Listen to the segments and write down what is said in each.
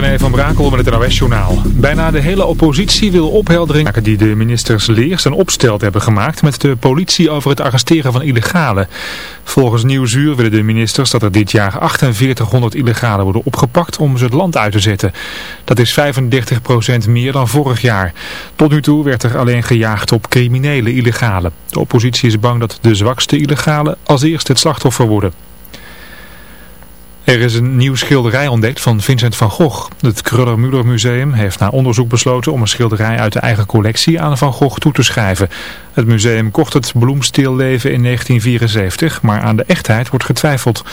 René van Brakel met het NOS-journaal. Bijna de hele oppositie wil opheldering die de ministers Leers en Opstelt hebben gemaakt met de politie over het arresteren van illegalen. Volgens Nieuwsuur willen de ministers dat er dit jaar 4800 illegalen worden opgepakt om ze het land uit te zetten. Dat is 35% meer dan vorig jaar. Tot nu toe werd er alleen gejaagd op criminele illegalen. De oppositie is bang dat de zwakste illegalen als eerste het slachtoffer worden. Er is een nieuw schilderij ontdekt van Vincent van Gogh. Het Kruller-Müller Museum heeft na onderzoek besloten om een schilderij uit de eigen collectie aan Van Gogh toe te schrijven. Het museum kocht het bloemstilleven in 1974, maar aan de echtheid wordt getwijfeld.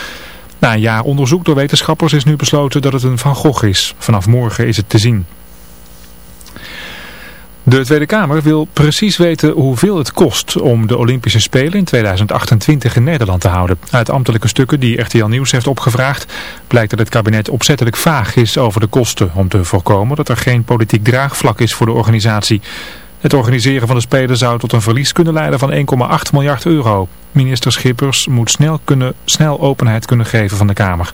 Na een jaar onderzoek door wetenschappers is nu besloten dat het een Van Gogh is. Vanaf morgen is het te zien. De Tweede Kamer wil precies weten hoeveel het kost om de Olympische Spelen in 2028 in Nederland te houden. Uit ambtelijke stukken die RTL Nieuws heeft opgevraagd blijkt dat het kabinet opzettelijk vaag is over de kosten om te voorkomen dat er geen politiek draagvlak is voor de organisatie. Het organiseren van de Spelen zou tot een verlies kunnen leiden van 1,8 miljard euro. Minister Schippers moet snel, kunnen, snel openheid kunnen geven van de Kamer.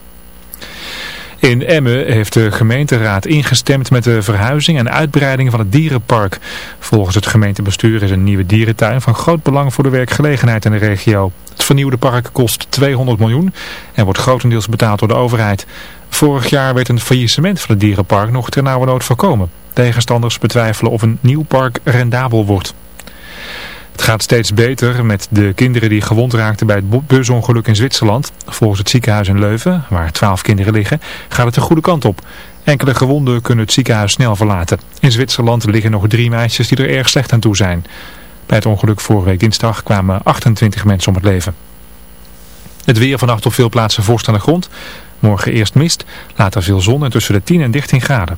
In Emmen heeft de gemeenteraad ingestemd met de verhuizing en uitbreiding van het dierenpark. Volgens het gemeentebestuur is een nieuwe dierentuin van groot belang voor de werkgelegenheid in de regio. Het vernieuwde park kost 200 miljoen en wordt grotendeels betaald door de overheid. Vorig jaar werd een faillissement van het dierenpark nog ter nood voorkomen. Tegenstanders betwijfelen of een nieuw park rendabel wordt. Het gaat steeds beter met de kinderen die gewond raakten bij het busongeluk in Zwitserland. Volgens het ziekenhuis in Leuven, waar twaalf kinderen liggen, gaat het de goede kant op. Enkele gewonden kunnen het ziekenhuis snel verlaten. In Zwitserland liggen nog drie meisjes die er erg slecht aan toe zijn. Bij het ongeluk vorige week dinsdag kwamen 28 mensen om het leven. Het weer vannacht op veel plaatsen vorst aan de grond. Morgen eerst mist, later veel zon en tussen de 10 en 13 graden.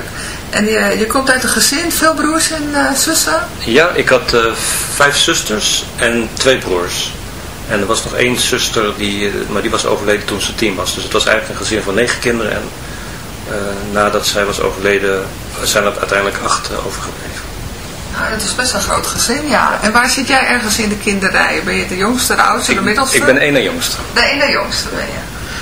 En je, je komt uit een gezin, veel broers en uh, zussen? Ja, ik had uh, vijf zusters en twee broers. En er was nog één zuster, die, eh, maar die was overleden toen ze tien was. Dus het was eigenlijk een gezin van negen kinderen. En uh, nadat zij was overleden, zijn er uiteindelijk acht overgebleven. Nou, dat is best een groot gezin, ja. En waar zit jij ergens in de kinderrij? Ben je de jongste, de oudste, de middelste? Ik ben één na jongste. De ene jongste ben je.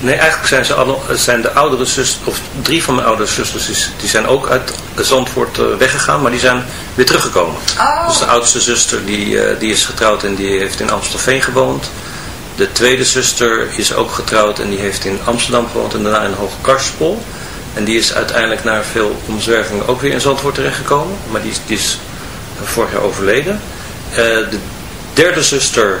Nee, eigenlijk zijn, ze alle, zijn de oudere zusters, of drie van mijn oudere zusters, die zijn ook uit Zandvoort uh, weggegaan, maar die zijn weer teruggekomen. Oh. Dus de oudste zuster, die, uh, die is getrouwd en die heeft in Amstelveen gewoond. De tweede zuster is ook getrouwd en die heeft in Amsterdam gewoond en daarna in Hoge Karspol. En die is uiteindelijk na veel omzwervingen ook weer in Zandvoort terechtgekomen, maar die, die is vorig jaar overleden. Uh, de derde zuster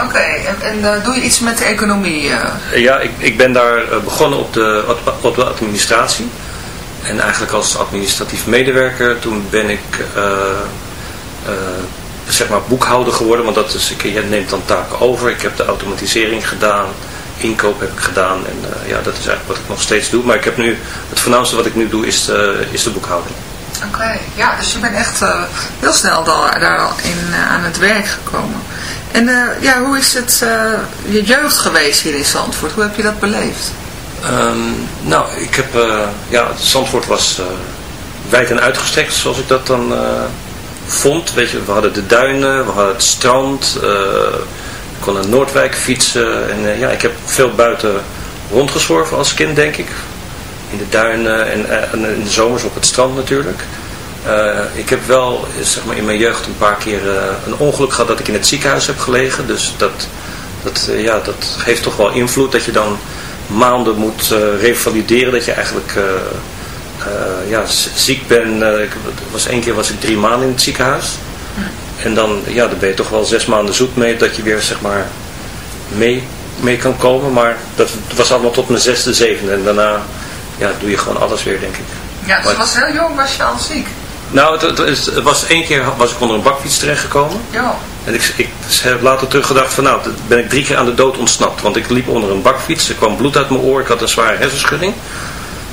Oké, en, en uh, doe je iets met de economie? Uh? Ja, ik, ik ben daar uh, begonnen op de, op de administratie. En eigenlijk als administratief medewerker, toen ben ik zeg maar boekhouder geworden. Want dat is, ik, je neemt dan taken over. Ik heb de automatisering gedaan, inkoop heb ik gedaan. En ja, dat is eigenlijk wat ik nog steeds doe. Maar ik heb nu, het voornaamste wat ik nu doe is de, is de boekhouding. Oké, ja, dus je bent echt heel snel daar, daar al in, aan het werk gekomen. En uh, ja, hoe is het uh, je jeugd geweest hier in Zandvoort? Hoe heb je dat beleefd? Um, nou, ik heb, uh, ja, Zandvoort was wijd en uitgestrekt zoals ik dat dan vond. Weet je, we hadden de duinen, we hadden het strand, ik kon naar Noordwijk fietsen. En ja, ik heb veel buiten rondgezworven als kind, denk ik. In de duinen en, en in de zomers op het strand natuurlijk. Uh, ik heb wel zeg maar, in mijn jeugd een paar keer uh, een ongeluk gehad dat ik in het ziekenhuis heb gelegen. Dus dat, dat, uh, ja, dat geeft toch wel invloed dat je dan maanden moet revalideren. Dat je eigenlijk ja, ziek bent. ik, was, één keer was ik drie maanden in het ziekenhuis. En dan, ja, dan ben je toch wel zes maanden zoet mee dat je weer zeg maar, mee, mee kan komen. Maar dat was allemaal tot mijn zesde, zevende. En daarna ja, doe je gewoon alles weer, denk ik. Ja, dus was heel jong was je al ziek? Nou, het, het, het, was één keer was ik onder een bakfiets terechtgekomen. Ja. En ik, ik heb later teruggedacht van nou, ben ik drie keer aan de dood ontsnapt. Want ik liep onder een bakfiets, er kwam bloed uit mijn oor, ik had een zware hersenschudding.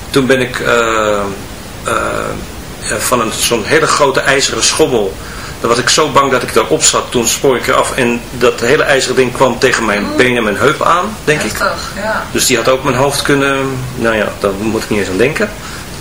Toen ben ik uh, uh, van een, zo'n hele grote ijzeren schommel, daar was ik zo bang dat ik daarop zat. Toen spoor ik eraf en dat hele ijzeren ding kwam tegen mijn benen en mijn heup aan, denk Heftig, ik. Ja. Dus die had ook mijn hoofd kunnen, nou ja, daar moet ik niet eens aan denken.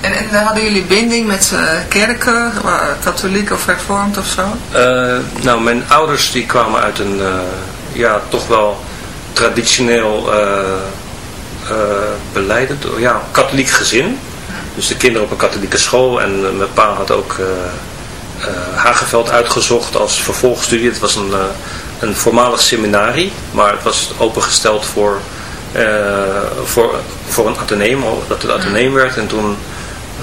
En, en hadden jullie binding met uh, kerken, uh, katholiek of hervormd of zo? Uh, nou, mijn ouders die kwamen uit een, ja, toch wel traditioneel beleidend, ja, katholiek gezin. Dus de kinderen op een katholieke school en mijn pa had ook Hageveld uitgezocht als vervolgstudie. Het was een, een voormalig seminarie, maar het was opengesteld voor voor, voor een ateneum, dat het ateneum werd. En toen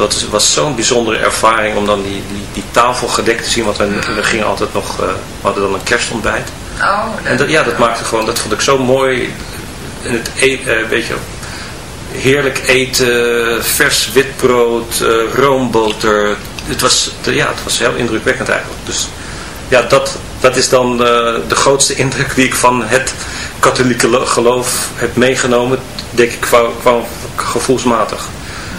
Dat was zo'n bijzondere ervaring om dan die, die, die, tafel gedekt te zien. Want we, we gingen altijd nog, uh, we hadden dan een kerstontbijt. Oh, en dat, ja, dat maakte gewoon, dat vond ik zo mooi. Het eten, uh, weet je, heerlijk eten, vers witbrood, uh, roomboter. Het was, ja, het was heel indrukwekkend eigenlijk. Dus ja, dat, dat is dan de grootste indruk die ik van het katholieke geloof heb meegenomen, denk ik, qua, qua gevoelsmatig.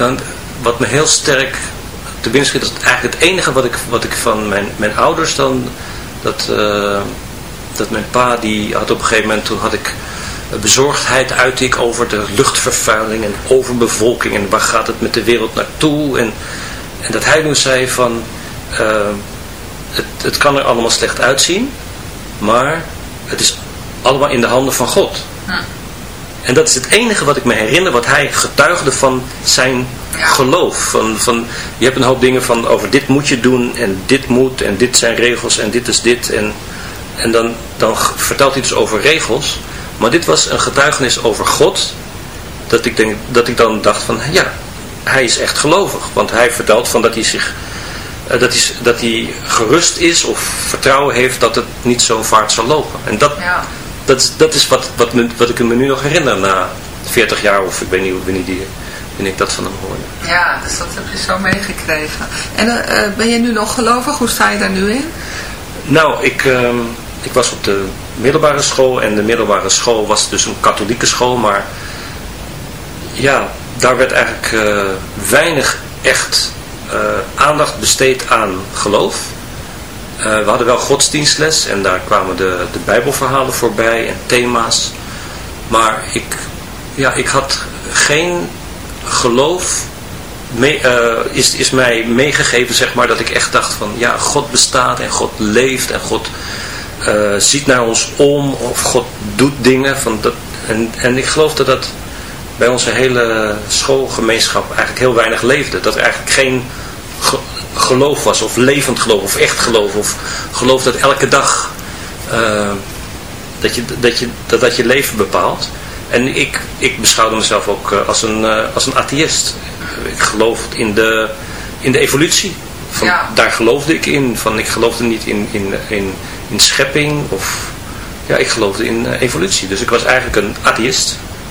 dan wat me heel sterk te binnen schiet, is eigenlijk het enige wat ik, wat ik van mijn, mijn ouders dan, dat, uh, dat mijn pa die had op een gegeven moment, toen had ik bezorgdheid uit ik over de luchtvervuiling en overbevolking en waar gaat het met de wereld naartoe en, en dat hij nu zei van uh, het, het kan er allemaal slecht uitzien, maar het is allemaal in de handen van God. En dat is het enige wat ik me herinner, wat hij getuigde van zijn geloof. Van, van, je hebt een hoop dingen van over dit moet je doen en dit moet en dit zijn regels en dit is dit. En, en dan, dan vertelt hij dus over regels. Maar dit was een getuigenis over God. Dat ik, denk, dat ik dan dacht van ja, hij is echt gelovig. Want hij vertelt van dat hij zich eh, dat, is, dat hij gerust is of vertrouwen heeft dat het niet zo vaart zal lopen. En dat, ja. Dat, is, dat is wat, wat, me, wat ik me nu nog herinner na 40 jaar of ik weet niet wanneer, die, wanneer ik dat van hem hoorde. Ja, dus dat heb je zo meegekregen. En uh, ben je nu nog gelovig? Hoe sta je daar nu in? Nou, ik, uh, ik was op de middelbare school en de middelbare school was dus een katholieke school, maar ja, daar werd eigenlijk uh, weinig echt aandacht besteed aan geloof. We hadden wel godsdienstles en daar kwamen de, de bijbelverhalen voorbij en thema's. Maar ik, ja, ik had geen geloof mee, is, is mij meegegeven, zeg maar, dat ik echt dacht van, ja, God bestaat en God leeft en God uh, ziet naar ons om of God doet dingen. Van dat, en, en ik geloof dat dat bij onze hele schoolgemeenschap eigenlijk heel weinig leefde. Dat er eigenlijk geen geloof was of levend geloof of echt geloof of geloof dat elke dag uh, dat, je, dat, je, dat dat je leven bepaalt. En ik, ik beschouwde mezelf ook uh, als een, uh, als een atheïst. Ik geloof in de, in de evolutie. Van, ja. Daar geloofde ik in. Van, ik geloofde niet in, in, in in schepping of ja, ik geloofde in evolutie. Dus ik was eigenlijk een atheïst.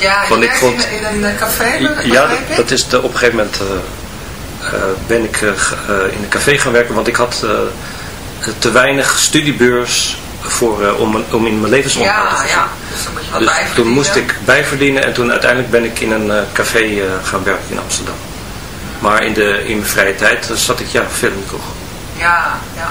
Ja, ik vond, in, een café? Ja, dat, dat, is de, op een gegeven moment uh, uh, ben ik uh, in een café gaan werken, want ik had te weinig studiebeurs voor, om, om in mijn levensonderhoud ja, te voorzien. Ja, dus dus toen moest ik bijverdienen en toen uiteindelijk ben ik in een café gaan werken in Amsterdam. Maar in, de, in mijn vrije tijd zat ik ja, veel in de kroeg. Ja, ja.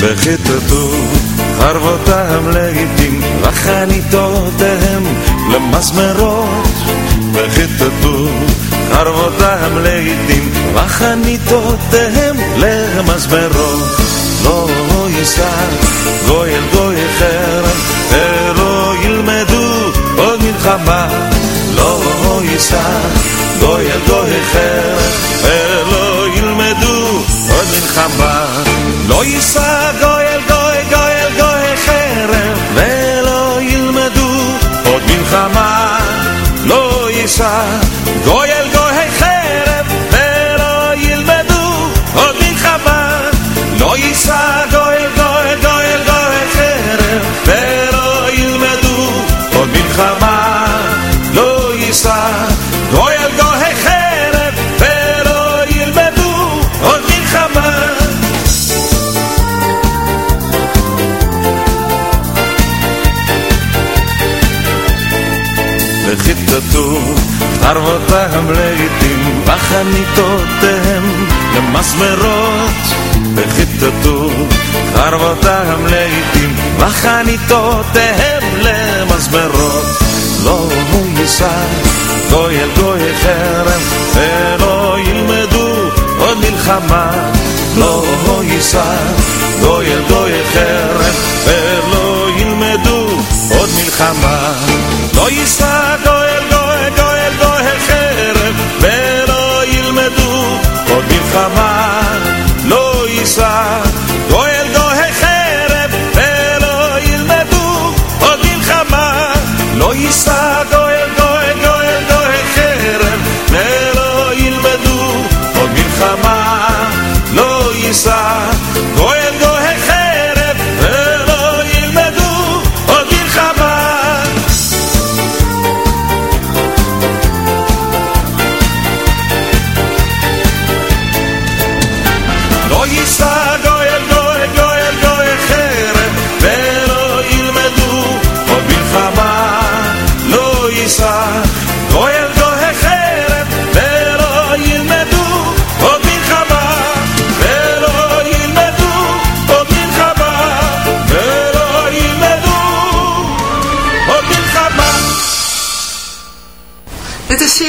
וחיטטו חרבותם לעיתים וחניתותיהם למסמרות וחיטטו חרבותם לעיתים וחניתותיהם למסמרות לא יישא גוי אל גוי חרם ולא ילמדו עוד מלחמה לא יישא גוי אל גוי חרם ולא ילמדו עוד מלחמה לא יישא גוי אל גוי, גוי אל גוי חרב, ולא ילמדו עוד מלחמה. לא יישא גוי אל גוי חרב, ולא ילמדו עוד מלחמה. לא יישא גוי אל גוי, גוי אל גוי חרב, ולא ילמדו עוד מלחמה. לא יישא חרבותם לעיתים בחניתותיהם למסמרות וחיטטו חרבותם לעיתים בחניתותיהם למסמרות לא יישא גוי אל גוי חרם ולא ילמדו עוד מלחמה לא יישא גוי אל גוי חרם ולא ילמדו עוד מלחמה לא יישא Come on.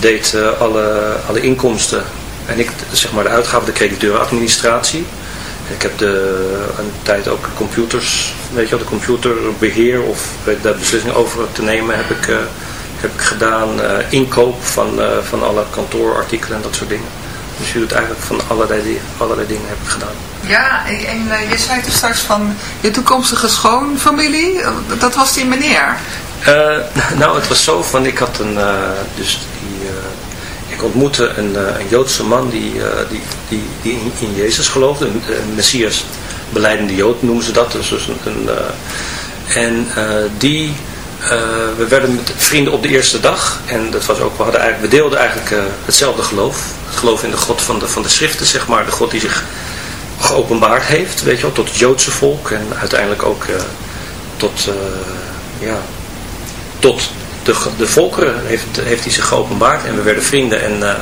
deed eh, alle, alle inkomsten en ik zeg maar de uitgaven, de crediteurenadministratie. Ik heb de, een tijd ook computers, weet je wel, de computerbeheer of weet de beslissingen over te nemen heb ik, eh, heb ik gedaan. Eh, inkoop van, eh, van alle kantoorartikelen en dat soort dingen. Dus je doet eigenlijk van allerlei, allerlei dingen heb ik gedaan. Ja, en, en eh, je zei toen straks van je toekomstige schoonfamilie, dat was die meneer. Eh, nou, het was zo van, ik had een, eh, dus die, ik ontmoette een, een Joodse man die, die, die, die in, in Jezus geloofde, een, een Messias beleidende Jood noemen ze dat. Dus een, een, en die, we werden met vrienden op de eerste dag en dat was ook, we, hadden eigenlijk, we deelden eigenlijk eh, hetzelfde geloof. Het geloof in de God van de, van de schriften, zeg maar, de God die zich geopenbaard heeft, weet je wel, tot het Joodse volk en uiteindelijk ook eh, tot, eh, ja, tot de, de volkeren heeft, heeft hij zich geopenbaard en we werden vrienden. En, eh,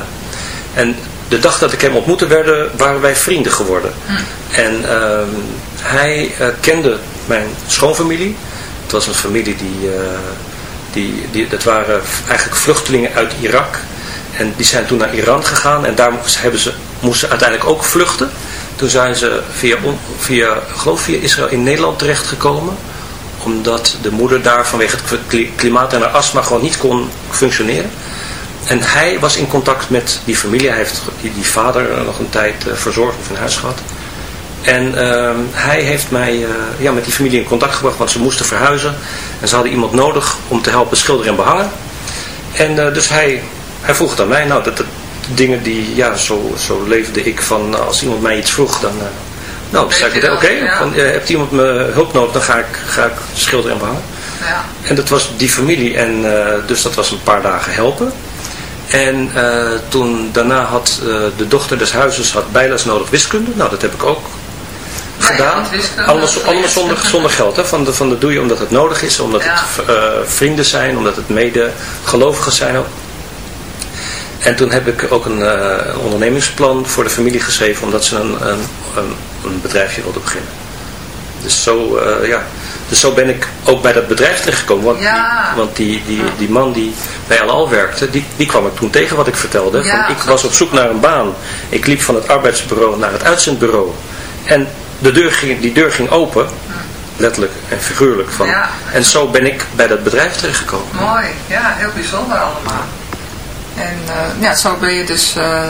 en de dag dat ik hem ontmoette werden, waren wij vrienden geworden. En ehm, hij eh, kende mijn schoonfamilie. Was een familie die, eh, die, die, dat waren eigenlijk vluchtelingen uit Irak. En die zijn toen naar Iran gegaan en daar hebben ze, moesten uiteindelijk ook vluchten. Toen zijn ze via, via, geloof via Israël in Nederland terechtgekomen omdat de moeder daar vanwege het kli- klimaat en haar astma gewoon niet kon functioneren. En hij was in contact met die familie. Hij heeft die, die vader nog een tijd eh, verzorgd of in huis gehad. En ehm, hij heeft mij eh, ja, met die familie in contact gebracht, want ze moesten verhuizen. En ze hadden iemand nodig om te helpen schilderen en behangen. En eh, dus hij, hij vroeg het aan mij. Nou, dat, dat dingen die, ja, zo, zo leefde ik van, eh, als iemand mij iets vroeg, dan... nou, toen zei ik, oké, ja. eh, hebt iemand me hulp nodig, dan ga ik, ga ik schilderen en behangen. Ja. En dat was die familie en dus dat was een paar dagen helpen. En toen daarna had de dochter des huizes had bijles nodig wiskunde. Nou, dat heb ik ook gedaan. allemaal, allemaal zonder, zonder geld. Hè? Van de, van de doe je omdat het nodig is, omdat Ja. het eh, vrienden zijn, omdat het mede gelovigen zijn ook. En toen heb ik ook een, eh, ondernemingsplan voor de familie geschreven, omdat ze een, een, een, een bedrijfje wilden beginnen. Dus zo, eh, ja. dus zo ben ik ook bij dat bedrijf terechtgekomen. Want, Ja. die, want die, die, die man die bij Al werkte, die, die kwam ik toen tegen wat ik vertelde. Ja, ik was op zoek naar een baan. Ik liep van het arbeidsbureau naar het uitzendbureau. En de deur ging, die deur ging open, letterlijk en figuurlijk. Van. Ja. En zo ben ik bij dat bedrijf terechtgekomen. Mooi, ja, heel bijzonder allemaal. En eh, ja, zo ben je dus eh,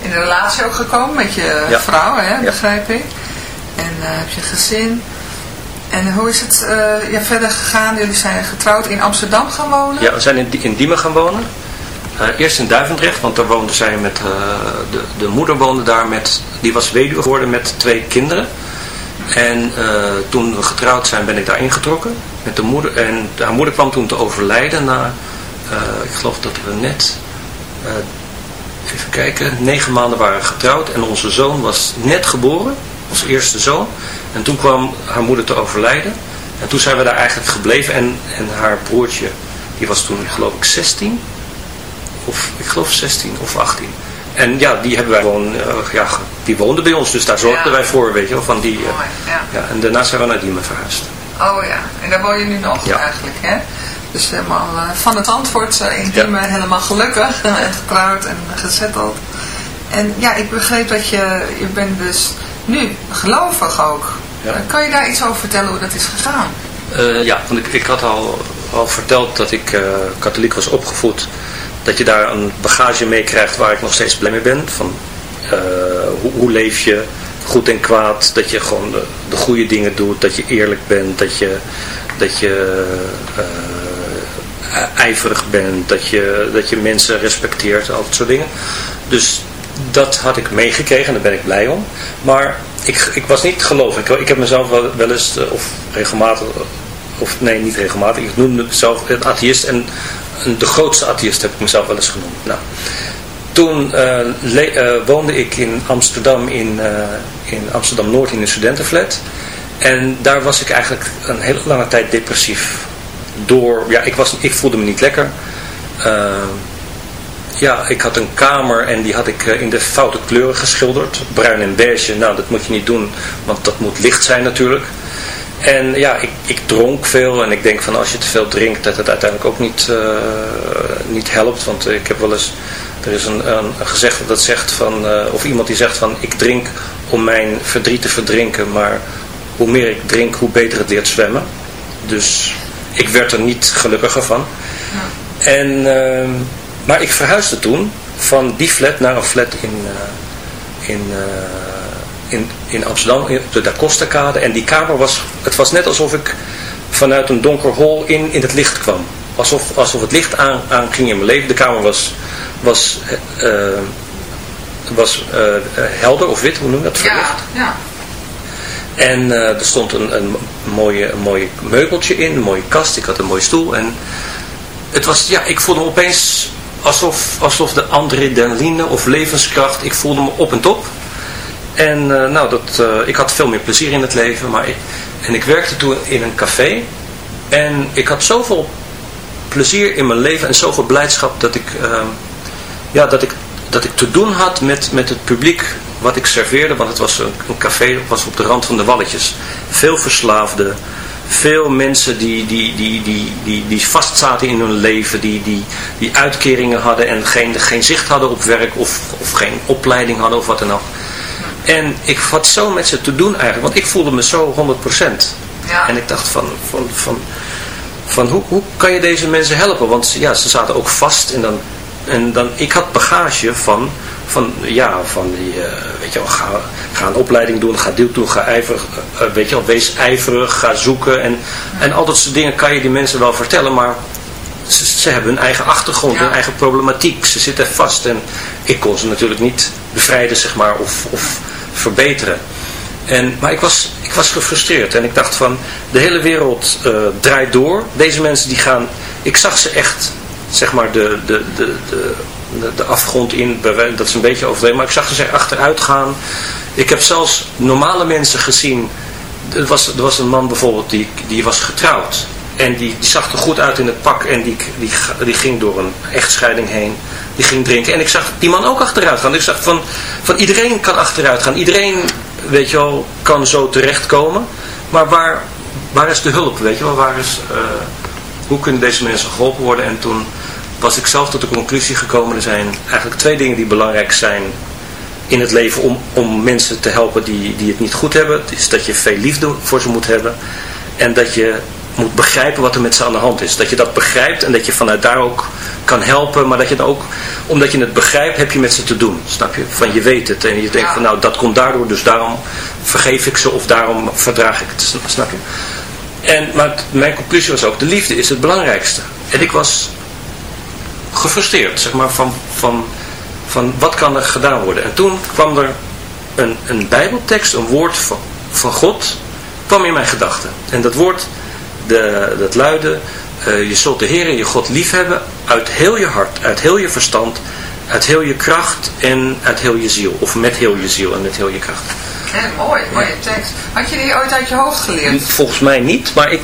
in een relatie ook gekomen met je Ja. vrouw, hè, begrijp ik. En eh, heb je gezin. En hoe is het ja, verder gegaan? Jullie zijn getrouwd in Amsterdam gaan wonen? Ja, we zijn in, in Diemen gaan wonen. Eh, eerst in Duivendrecht, want daar woonde zij met, eh, de, de moeder woonde daar met, die was weduwe geworden met twee kinderen. En eh, toen we getrouwd zijn ben ik daar ingetrokken met de moeder. En haar moeder kwam toen te overlijden na, ik geloof dat we net, even kijken, negen maanden waren getrouwd. En onze zoon was net geboren, onze eerste zoon. En toen kwam haar moeder te overlijden. En toen zijn we daar eigenlijk gebleven. En, en haar broertje, die was toen geloof ik 16. Of ik geloof 16 of 18. En ja, die hebben wij gewoon, eh, ja, die woonde bij ons. Dus daar zorgden Ja. wij voor, weet je wel. Van die, eh, Mooi, ja. ja, en daarna zijn we naar Diemen verhuisd. Oh ja, en daar woon je nu nog Ja. eigenlijk, hè? Dus helemaal eh, van het antwoord in. Diemen helemaal gelukkig en getrouwd en gezetteld. En ja, ik begreep dat je, je bent dus nu gelovig ook. Kan je daar iets over vertellen hoe dat is gegaan? Ja, want ik, ik had al, al verteld dat ik katholiek was opgevoed. Dat je daar een bagage mee krijgt waar ik nog steeds blij mee ben. Van eh, hoe, hoe leef je, goed en kwaad. Dat je gewoon de, de goede dingen doet. Dat je eerlijk bent. Dat je, dat je eh, ijverig bent. Dat je, dat je mensen respecteert. Al dat soort dingen. Dus dat had ik meegekregen en daar ben ik blij om. Maar ik, ik was niet gelovig. Ik, ik heb mezelf wel, eens, eh, of regelmatig, of nee, niet regelmatig. Ik noemde mezelf een atheïst en de grootste atheïst heb ik mezelf wel eens genoemd. Nou, toen eh, eh, woonde ik in Amsterdam, in, eh, in Amsterdam-Noord in een studentenflat. En daar was ik eigenlijk een hele lange tijd depressief. Door, ja, ik, was, ik voelde me niet lekker. Ja, ik had een kamer en die had ik in de foute kleuren geschilderd. Bruin en beige, nou dat moet je niet doen, want dat moet licht zijn natuurlijk. En ja, ik, ik dronk veel en ik denk van als je te veel drinkt dat het uiteindelijk ook niet, niet helpt. Want ik heb wel eens, er is een, een, gezegde dat zegt van, of iemand die zegt van ik drink om mijn verdriet te verdrinken, maar hoe meer ik drink, hoe beter het leert zwemmen. Dus ik werd er niet gelukkiger van. Ja. En, uh, maar ik verhuisde toen van die flat naar een flat in, in, in, in Amsterdam, op de Da Costa kade. En die kamer was, het was net alsof ik vanuit een donker hol in, in het licht kwam. Alsof, alsof het licht aan, aan ging in mijn leven. De kamer was, was, uh, was helder of wit, hoe noem je dat? Verlicht. Ja, ja. En uh, er stond een, een, mooie, een mooi meubeltje in, een mooie kast. Ik had een mooie stoel. En het was, ja, ik voelde me opeens alsof, alsof de adrenaline of levenskracht, ik voelde me op en top. En uh, nou, dat, uh, ik had veel meer plezier in het leven. Maar ik, en ik werkte toen in een café. En ik had zoveel plezier in mijn leven en zoveel blijdschap dat ik, ja, dat ik, dat ik te doen had met, met het publiek wat ik serveerde, want het was een, een café, was op de rand van de walletjes. Veel verslaafden, veel mensen die, die, die, die, die, die vastzaten in hun leven, die, die, die uitkeringen hadden en geen, geen zicht hadden op werk of, of geen opleiding hadden of wat dan ook. En ik had zo met ze te doen eigenlijk, want ik voelde me zo 100%. Ja. En ik dacht van, van, van, van hoe, hoe kan je deze mensen helpen? Want ja, ze zaten ook vast en dan, en dan ik had bagage van van, ja, van die, uh, weet je wel, ga, ga een opleiding doen, ga dit doen, ga ijverig, uh, weet je wel, wees ijverig, ga zoeken. En, en al dat soort dingen kan je die mensen wel vertellen, maar ze, ze hebben hun eigen achtergrond, hun eigen problematiek. Ze zitten vast en ik kon ze natuurlijk niet bevrijden, zeg maar, of, of verbeteren. En, maar ik was, ik was gefrustreerd en ik dacht van, de hele wereld uh, draait door. Deze mensen die gaan, ik zag ze echt, zeg maar, de, de, de, de de, afgrond in. Dat is een beetje overdreven. Maar ik zag ze achteruit gaan. Ik heb zelfs normale mensen gezien. Er was, er was een man bijvoorbeeld die, die was getrouwd. En die, die zag er goed uit in het pak. En die, die, die ging door een echtscheiding heen. Die ging drinken. En ik zag die man ook achteruit gaan. ik zag van, van iedereen kan achteruit gaan. Iedereen, weet je wel, kan zo terechtkomen. Maar waar, waar is de hulp? Weet je wel, waar is... Uh, hoe kunnen deze mensen geholpen worden? En toen was ik zelf tot de conclusie gekomen, er zijn eigenlijk twee dingen die belangrijk zijn in het leven om, om mensen te helpen die, die het niet goed hebben. Het is dat je veel liefde voor ze moet hebben en dat je moet begrijpen wat er met ze aan de hand is. Dat je dat begrijpt en dat je vanuit daar ook kan helpen, maar dat je het ook, omdat je het begrijpt, heb je met ze te doen. Snap je? Van je weet het en je denkt van nou dat komt daardoor, dus daarom vergeef ik ze of daarom verdraag ik het. Snap je? En, maar mijn conclusie was ook, de liefde is het belangrijkste. En ik was gefrustreerd, zeg maar, van, van, van wat kan er gedaan worden. En toen kwam er een, een bijbeltekst, een woord van, van God, kwam in mijn gedachten. En dat woord, de, dat luidde, uh, je zult de Heer en je God liefhebben uit heel je hart, uit heel je verstand, uit heel je kracht en uit heel je ziel. Of met heel je ziel en met heel je kracht. Ja, mooi, mooie tekst. Had je die ooit uit je hoofd geleerd? Volgens mij niet, maar ik,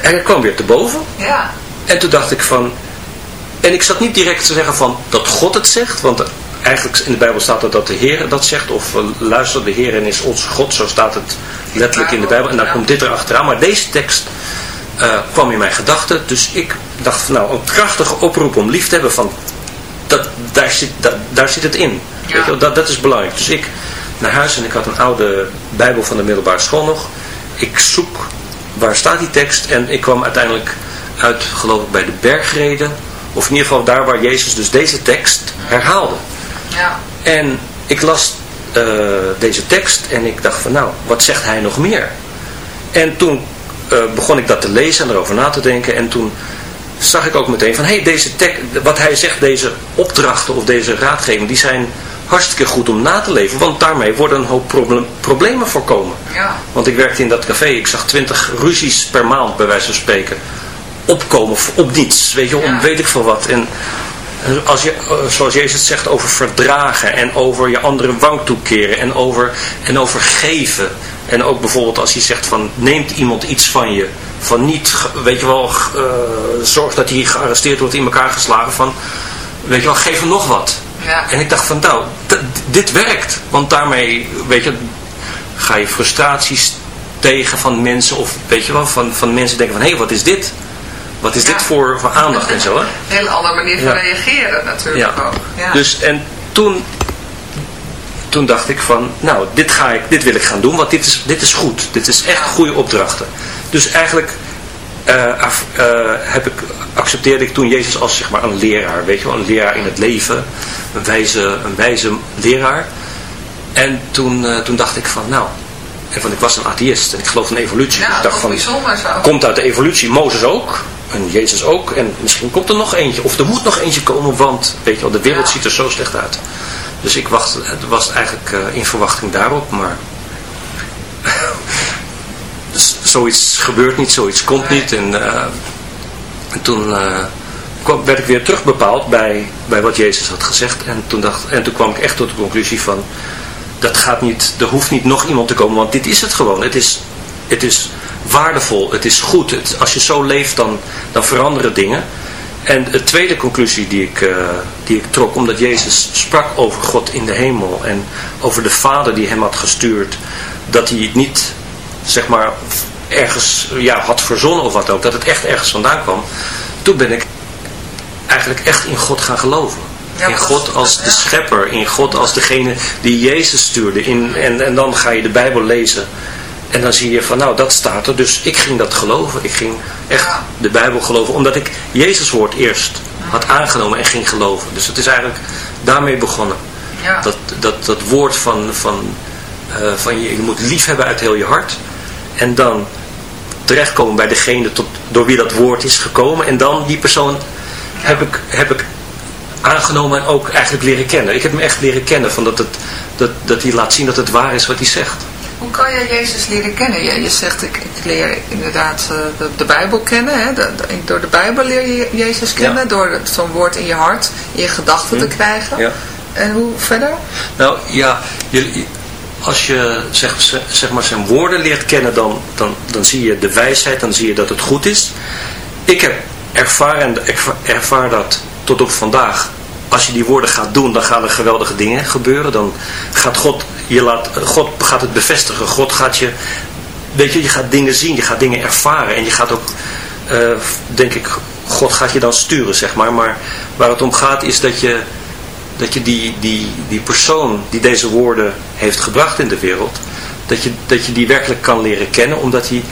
er kwam weer te boven. Ja. En toen dacht ik van, en ik zat niet direct te zeggen van dat God het zegt, want eigenlijk in de Bijbel staat er dat de Heer dat zegt, of luister de Heer en is onze God, zo staat het letterlijk in de Bijbel. En dan komt dit erachteraan, maar deze tekst uh, kwam in mijn gedachten, dus ik dacht van nou, een krachtige oproep om lief te hebben van, dat, daar, zit, dat, daar zit het in. Weet je, dat, dat is belangrijk. Dus ik naar huis en ik had een oude Bijbel van de middelbare school nog. Ik zoek, waar staat die tekst? En ik kwam uiteindelijk uit, geloof ik, bij de bergreden of in ieder geval daar waar Jezus dus deze tekst herhaalde. Ja. En ik las uh, deze tekst en ik dacht van nou, wat zegt hij nog meer? En toen begon ik dat te lezen en erover na te denken. En toen zag ik ook meteen van hé, hey, deze tekst, wat hij zegt, deze opdrachten of deze raadgevingen, die zijn hartstikke goed om na te leven. Want daarmee worden een hoop problem, problemen voorkomen. Ja. Want ik werkte in dat café, ik zag twintig ruzies per maand bij wijze van spreken opkomen op niets. Weet je, om weet ik veel wat. En als je, eh, zoals Jezus zegt, over verdragen en over je andere wang toekeren en over, en over geven. En ook bijvoorbeeld als hij zegt van neemt iemand iets van je, van niet, weet je wel, uh, zorg dat hij gearresteerd wordt, in elkaar geslagen van weet je wel, geef hem nog wat. Ja. En ik dacht van, nou, dit werkt. Want daarmee, weet je, ga je frustraties tegen van mensen. Of weet je wel, van, van mensen denken van, hé, hey, wat is dit? Wat is dit voor, voor aandacht en zo, hè? Een hele andere manier van reageren natuurlijk ook. Ja. Dus, en toen, toen dacht ik van, nou, dit, ga ik, dit wil ik gaan doen, want dit is, dit is goed. Dit is echt goede opdrachten. Dus eigenlijk uh, uh, heb ik, accepteerde ik toen Jezus als zeg maar een leraar, weet je wel, een leraar in het leven, een wijze, een wijze leraar. En toen, uh, toen dacht ik van, nou, want ik was een atheïst en ik geloof in evolutie. Ja, ik dacht van, komt uit de evolutie, Mozes ook, en Jezus ook, en misschien komt er nog eentje, of er moet nog eentje komen, want, weet je wel, de wereld ziet er zo slecht uit. Dus ik wacht, het was eigenlijk in verwachting daarop, maar zoiets gebeurt niet, zoiets komt niet. En, uh, en toen uh, kwam, werd ik weer terugbepaald bij, bij wat Jezus had gezegd. En toen, dacht, en toen kwam ik echt tot de conclusie van, dat gaat niet, er hoeft niet nog iemand te komen, want dit is het gewoon. Het is, het is waardevol, het is goed. Het, als je zo leeft, dan, dan veranderen dingen. En de tweede conclusie die ik, die ik trok, omdat Jezus sprak over God in de hemel en over de Vader die hem had gestuurd, dat hij het niet, zeg maar, ergens ja, had verzonnen of wat ook, dat het echt ergens vandaan kwam. Toen ben ik eigenlijk echt in God gaan geloven. in God als de schepper, in God als degene die Jezus stuurde. In, en, en dan ga je de Bijbel lezen. En dan zie je van nou dat staat er. Dus ik ging dat geloven. Ik ging echt de Bijbel geloven. Omdat ik Jezus woord eerst had aangenomen en ging geloven. Dus het is eigenlijk daarmee begonnen. Ja. Dat, dat, dat woord van, van, uh, van je, je moet lief hebben uit heel je hart. En dan terechtkomen bij degene tot, door wie dat woord is gekomen. En dan die persoon heb, ik, heb ik aangenomen en ook eigenlijk leren kennen. Ik heb hem echt leren kennen, van dat, het, dat, dat hij laat zien dat het waar is wat hij zegt. Hoe kan je Jezus leren kennen? Je, je zegt, ik, ik leer inderdaad uh, de, de, Bijbel kennen. Hè? De, de, door de Bijbel leer je Jezus kennen. Ja. Door zo'n woord in je hart, in je gedachten hm. te krijgen. Ja. En hoe verder? Nou ja, je, als je zeg, zeg maar zijn woorden leert kennen, dan, dan, dan zie je de wijsheid, dan zie je dat het goed is. Ik heb ervaren, ik ervaar dat tot op vandaag. Als je die woorden gaat doen, dan gaan er geweldige dingen gebeuren. Dan gaat God, je laat, God gaat het bevestigen. God gaat je, weet je, je gaat dingen zien, je gaat dingen ervaren. En je gaat ook, uh, denk ik, God gaat je dan sturen, zeg maar. Maar waar het om gaat is dat je dat je die, die, die persoon die deze woorden heeft gebracht in de wereld, dat je, dat je die werkelijk kan leren kennen, omdat hij,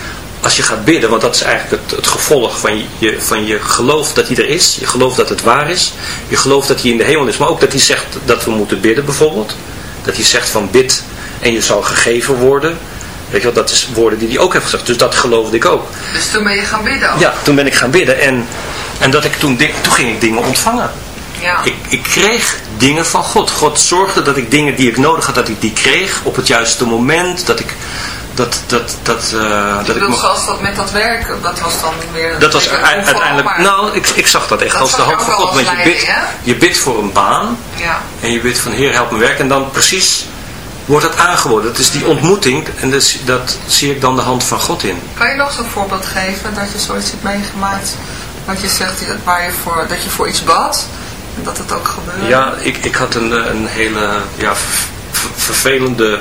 als je gaat bidden, want dat is eigenlijk het, het gevolg van je, van je geloof dat hij er is, je geloof dat het waar is, je geloof dat hij in de hemel is, maar ook dat hij zegt dat we moeten bidden bijvoorbeeld, dat hij zegt van bid en je zal gegeven worden, Weet je wel, dat is woorden die hij ook heeft gezegd. Dus dat geloofde ik ook. Dus toen ben je gaan bidden ook? Ja, toen ben ik gaan bidden. En, en dat ik toen, toen ging ik dingen ontvangen. Ja. Ik, ik kreeg dingen van God. God zorgde dat ik dingen die ik nodig had, dat ik die kreeg op het juiste moment. Dat ik... Dat, dat, dat, uh, dat ik nog... zoals dat met dat werk, dat was dan weer... Dat was uiteindelijk... Nou, ik, ik zag dat echt dat als de hoop van God. Want je bidt, je bidt voor een baan. Ja. En je bidt van Heer, help me werk. En dan precies wordt het aangeboden. Dat is die ontmoeting. En dus, dat zie ik dan de hand van God in. Kan je nog zo'n voorbeeld geven dat je zoiets hebt meegemaakt? Wat je zegt, waar je voor, dat je voor iets bad dat het ook gebeurde? Ja, ik, ik had een, eh, een hele ja, vervelende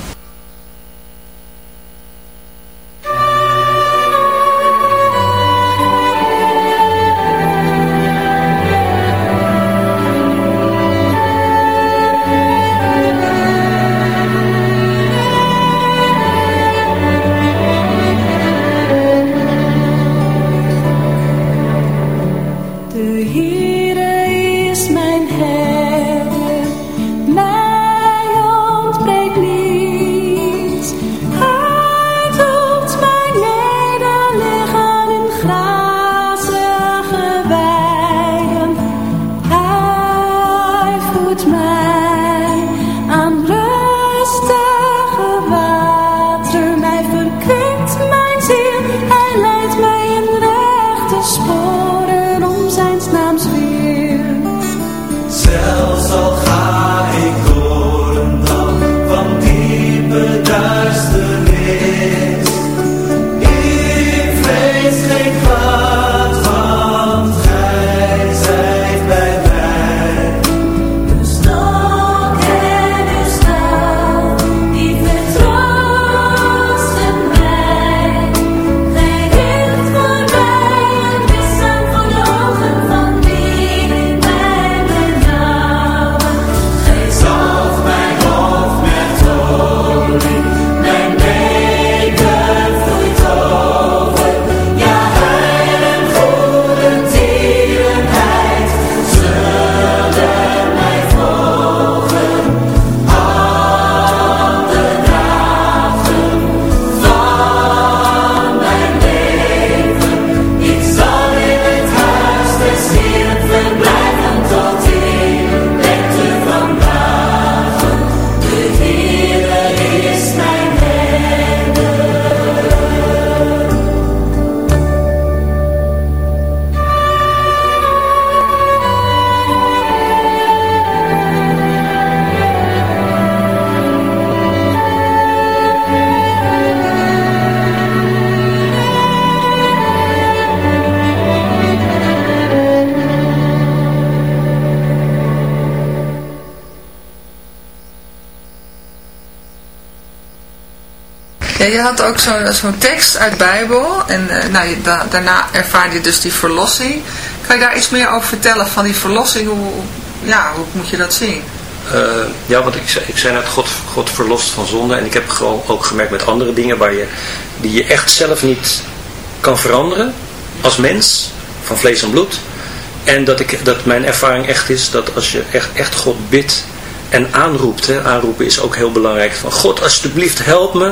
Je had ook zo'n tekst uit Bijbel en uh, nou, da daarna ervaarde je dus die verlossing. Kan je daar iets meer over vertellen van die verlossing? Hoe, ja, hoe moet je dat zien? Uh, ja, want ik, zei, ik zei net, God, God verlost van zonde. En ik heb gewoon ook gemerkt met andere dingen waar je, die je echt zelf niet kan veranderen als mens, van vlees en bloed. En dat, ik, dat mijn ervaring echt is dat als je echt, echt God bidt en aanroept, hè, aanroepen is ook heel belangrijk, van God alsjeblieft help me,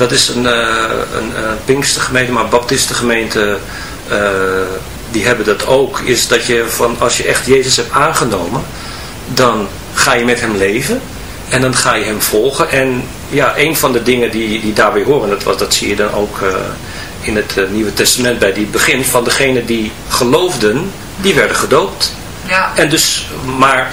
dat is een, uh, een, een Pinkstergemeente, maar Baptistengemeente, uh, die hebben dat ook. Is dat je van, als je echt Jezus hebt aangenomen, dan ga je met hem leven. En dan ga je hem volgen. En ja, een van de dingen die, die daarbij horen, dat, was, dat zie je dan ook uh, in het Nieuwe Testament bij die begin, van degenen die geloofden, die werden gedoopt. Ja. En dus, maar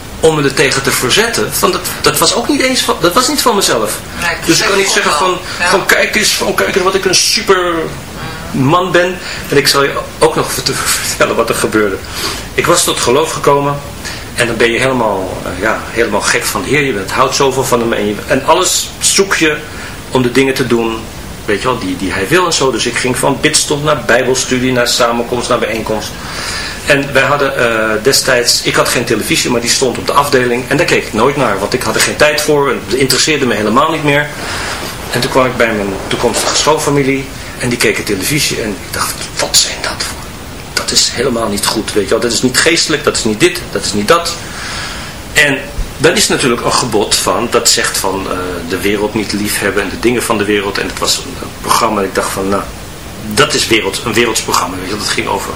om me er tegen te verzetten. Van dat, dat was ook niet eens van, dat was niet van mezelf. Nee, dus ik kan niet zeggen van, ja. van kijk eens, van kijk eens wat ik een super man ben. En ik zal je ook nog vertellen wat er gebeurde. Ik was tot geloof gekomen. En dan ben je helemaal, uh, ja, helemaal gek van de Heer. Je bent, houdt zoveel van hem. En, je, en alles zoek je om de dingen te doen. Weet je wel, die, die hij wil en zo. Dus ik ging van bidstond naar bijbelstudie, naar samenkomst, naar bijeenkomst. En wij hadden uh, destijds, ik had geen televisie, maar die stond op de afdeling. En daar keek ik nooit naar, want ik had er geen tijd voor. Het interesseerde me helemaal niet meer. En toen kwam ik bij mijn toekomstige schoonfamilie. En die keken televisie. En ik dacht, wat zijn dat voor? Dat is helemaal niet goed, weet je wel. Dat is niet geestelijk, dat is niet dit, dat is niet dat. En dan is natuurlijk een gebod van, dat zegt van uh, de wereld niet liefhebben en de dingen van de wereld. En het was een, een programma, ik dacht van, nou, dat is wereld, een werelds programma. Weet dat ging over.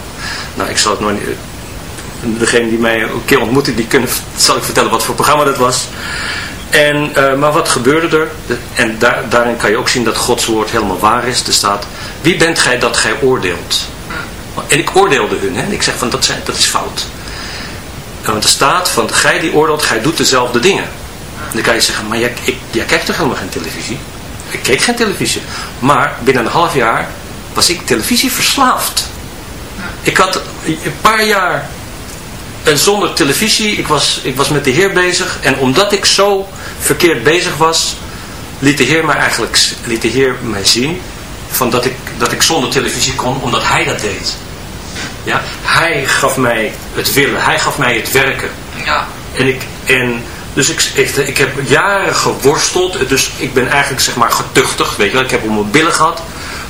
Nou, ik zal het nog niet. Degene die mij een keer ontmoette, die kunnen, zal ik vertellen wat voor programma dat was. En, uh, maar wat gebeurde er? En daar, daarin kan je ook zien dat Gods woord helemaal waar is. Er staat, wie bent gij dat gij oordeelt? En ik oordeelde hun. Hè? Ik zeg van, dat, zijn, dat is fout. Want er staat van, gij die oordeelt, gij doet dezelfde dingen. En dan kan je zeggen, maar jij, ik, kijkt toch helemaal geen televisie? Ik keek geen televisie. Maar binnen een half jaar was ik televisie verslaafd. Ik had een paar jaar zonder televisie, ik was, ik was met de Heer bezig. En omdat ik zo verkeerd bezig was, liet de Heer mij eigenlijk liet de Heer mij zien van dat, ik, dat ik zonder televisie kon, omdat Hij dat deed. Ja? Hij gaf mij het willen, Hij gaf mij het werken. Ja. En ik, en dus ik, ik, ik heb jaren geworsteld, dus ik ben eigenlijk zeg maar getuchtig, weet je wel. Ik heb om mijn billen gehad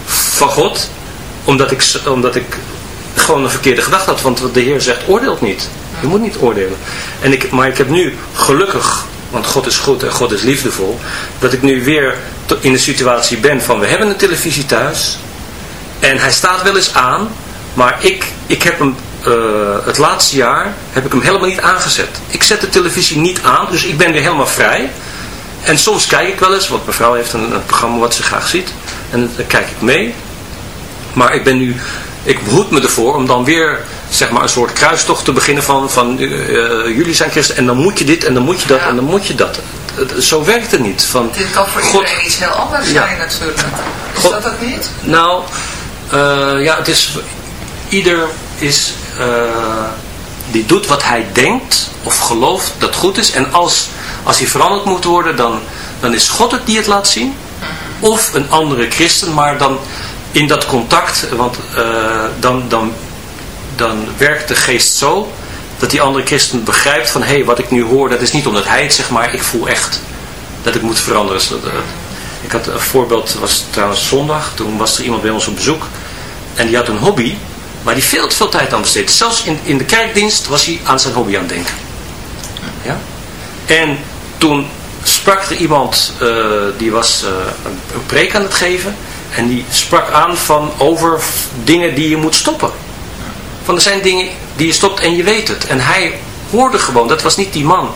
van God, omdat ik, omdat ik gewoon een verkeerde gedachte had. Want de Heer zegt, oordeelt niet. Je moet niet oordelen. En ik, maar ik heb nu gelukkig, want God is goed en God is liefdevol, dat ik nu weer in de situatie ben van, we hebben een televisie thuis. En hij staat wel eens aan, maar ik, ik heb hem uh, het laatste jaar heb ik hem helemaal niet aangezet. Ik zet de televisie niet aan, dus ik ben weer helemaal vrij. En soms kijk ik wel eens, want mevrouw heeft een, een programma wat ze graag ziet. En dan kijk ik mee. Maar ik ben nu, ik behoed me ervoor om dan weer zeg maar een soort kruistocht te beginnen van, van uh, jullie zijn christen en dan moet je dit en dan moet je dat ja. en dan moet je dat. Zo werkt het niet. Van, dit kan voor God, iedereen iets heel anders ja. zijn natuurlijk. Is God, dat het niet? Nou, uh, ja, het is, ieder is, uh, die doet wat hij denkt of gelooft dat goed is. En als, als hij veranderd moet worden, dan, dan is God het die het laat zien. Of een andere christen, maar dan in dat contact, want uh, dan, dan, dan werkt de geest zo dat die andere christen begrijpt van hé, hey, wat ik nu hoor, dat is niet omdat hij het zegt, maar ik voel echt dat ik moet veranderen. Ik had een voorbeeld, was trouwens zondag, toen was er iemand bij ons op bezoek en die had een hobby waar hij veel te veel tijd aan besteedt. Zelfs in, in de kerkdienst was hij aan zijn hobby aan het denken. Ja? En toen sprak er iemand, uh, die was uh, een, een preek aan het geven en die sprak aan van over dingen die je moet stoppen. Van er zijn dingen die je stopt en je weet het. En hij hoorde gewoon, dat was niet die man.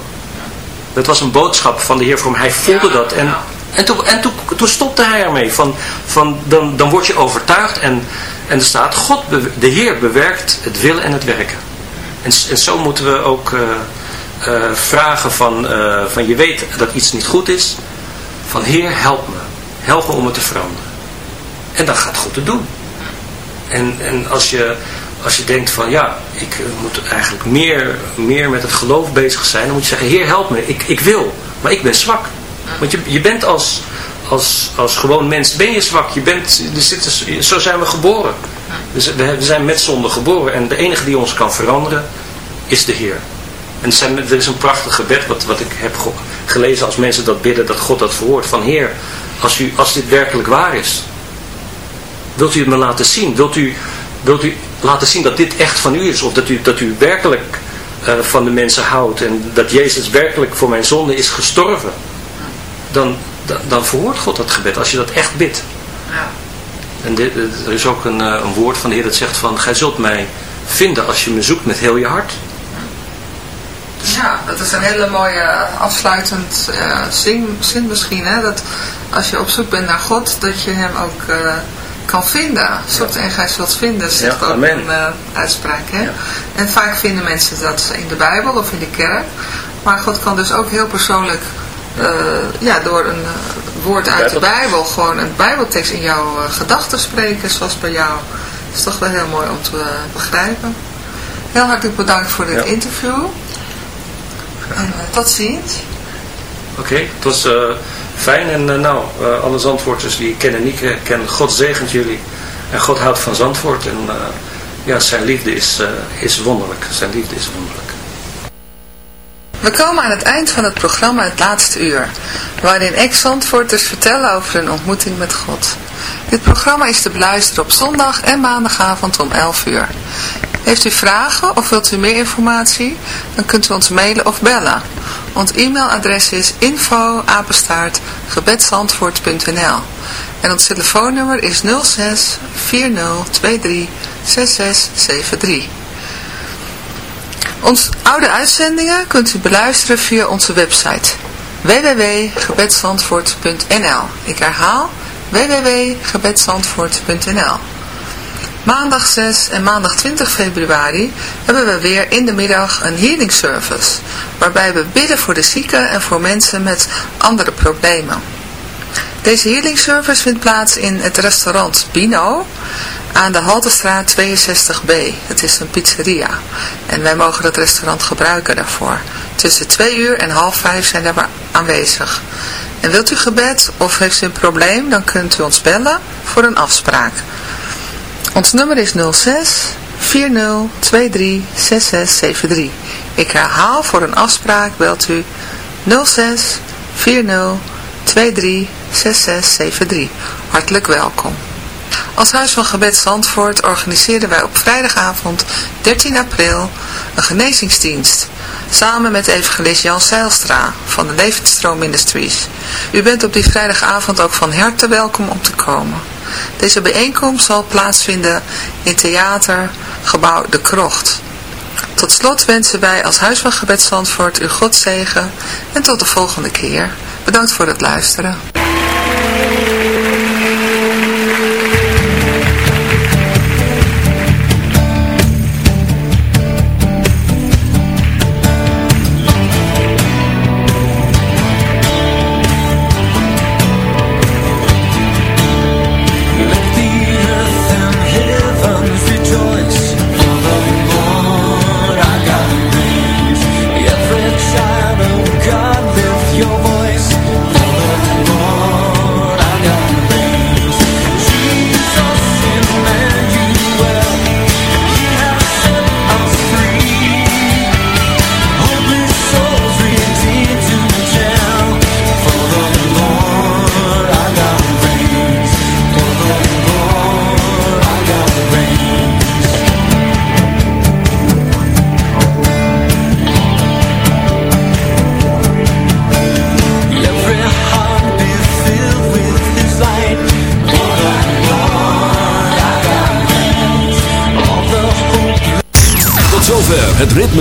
Dat was een boodschap van de Heer voor hem. Hij voelde dat. En, en, toen, en toen, toen stopte hij ermee. Van, van, dan, dan word je overtuigd en, en er staat, God, de Heer bewerkt het willen en het werken. En, zo moeten we ook uh, uh, vragen van, uh, van je weet dat iets niet goed is. Van Heer, help me. Help me om het te veranderen. En dan gaat God het doen. En, en als, je, als je denkt van ja, ik moet eigenlijk meer, meer met het geloof bezig zijn. Dan moet je zeggen, Heer help me, ik, ik wil, maar ik ben zwak. Want je, je bent als, als, als gewoon mens, ben je zwak. Je bent, er zit, zo zijn we geboren. Dus we, zijn met zonde geboren. En de enige die ons kan veranderen, is de Heer. En zijn, er is een prachtig gebed wat, wat ik heb gelezen als mensen dat bidden, dat God dat verhoort. Van Heer, als, u, als dit werkelijk waar is, wilt u het me laten zien? Wilt u, wilt u laten zien dat dit echt van u is? Of dat u, dat u werkelijk uh, van de mensen houdt en dat Jezus werkelijk voor mijn zonde is gestorven? Dan, dan, verhoort God dat gebed, als je dat echt bidt. Ja. En dit, er is ook een, een woord van de Heer dat zegt van, gij zult mij vinden als je me zoekt met heel je hart. Ja, dat is een hele mooie afsluitend uh, zin, zin misschien. Hè? Dat als je op zoek bent naar God, dat je hem ook uh, kan vinden. Zoekt ja. en gij zult vinden, zegt ja, ook een uh, uitspraak. Hè? Ja. En vaak vinden mensen dat in de Bijbel of in de kerk. Maar God kan dus ook heel persoonlijk, ja, door een woord uit de Bijbel, gewoon een Bijbeltekst in jouw gedachten spreken, zoals bij jou. Dat is toch wel heel mooi om te begrijpen. Heel hartelijk bedankt voor dit interview. En uh, tot ziens. Oké, okay, het was uh, fijn. En uh, nou, alle Zandvoorters die ik ken en niet ken, God zegent jullie. En God houdt van Zandvoort. En ja, zijn liefde is, is wonderlijk. Zijn liefde is wonderlijk. We komen aan het eind van het programma Het Laatste Uur, waarin ex-Zandvoorters vertellen over hun ontmoeting met God. Dit programma is te beluisteren op zondag en maandagavond om 11 uur. Heeft u vragen of wilt u meer informatie? Dan kunt u ons mailen of bellen. Ons e-mailadres is info en ons telefoonnummer is 06 4023 6673. Onze oude uitzendingen kunt u beluisteren via onze website www.gebedsandvoort.nl Ik herhaal www.gebedsandvoort.nl Maandag 6 en maandag 20 februari hebben we weer in de middag een healing service, waarbij we bidden voor de zieken en voor mensen met andere problemen. Deze healing service vindt plaats in het restaurant Bino aan de Haltestraat 62B. Het is een pizzeria en wij mogen het restaurant gebruiken daarvoor. Tussen 2 uur en half 5 zijn we aanwezig. En wilt u gebed of heeft u een probleem, dan kunt u ons bellen voor een afspraak. Ons nummer is 06 40 23 6673. Ik herhaal voor een afspraak belt u 06 40 23 6673. Hartelijk welkom. Als Huis van Gebed Zandvoort organiseren wij op vrijdagavond 13 april een genezingsdienst. Samen met evangelist Jan Seilstra van de Levensstroom Ministries. U bent op die vrijdagavond ook van harte welkom om te komen. Deze bijeenkomst zal plaatsvinden in theatergebouw De Krocht. Tot slot wensen wij als Huis van Gebed Zandvoort u God zegen en tot de volgende keer. Bedankt voor het luisteren.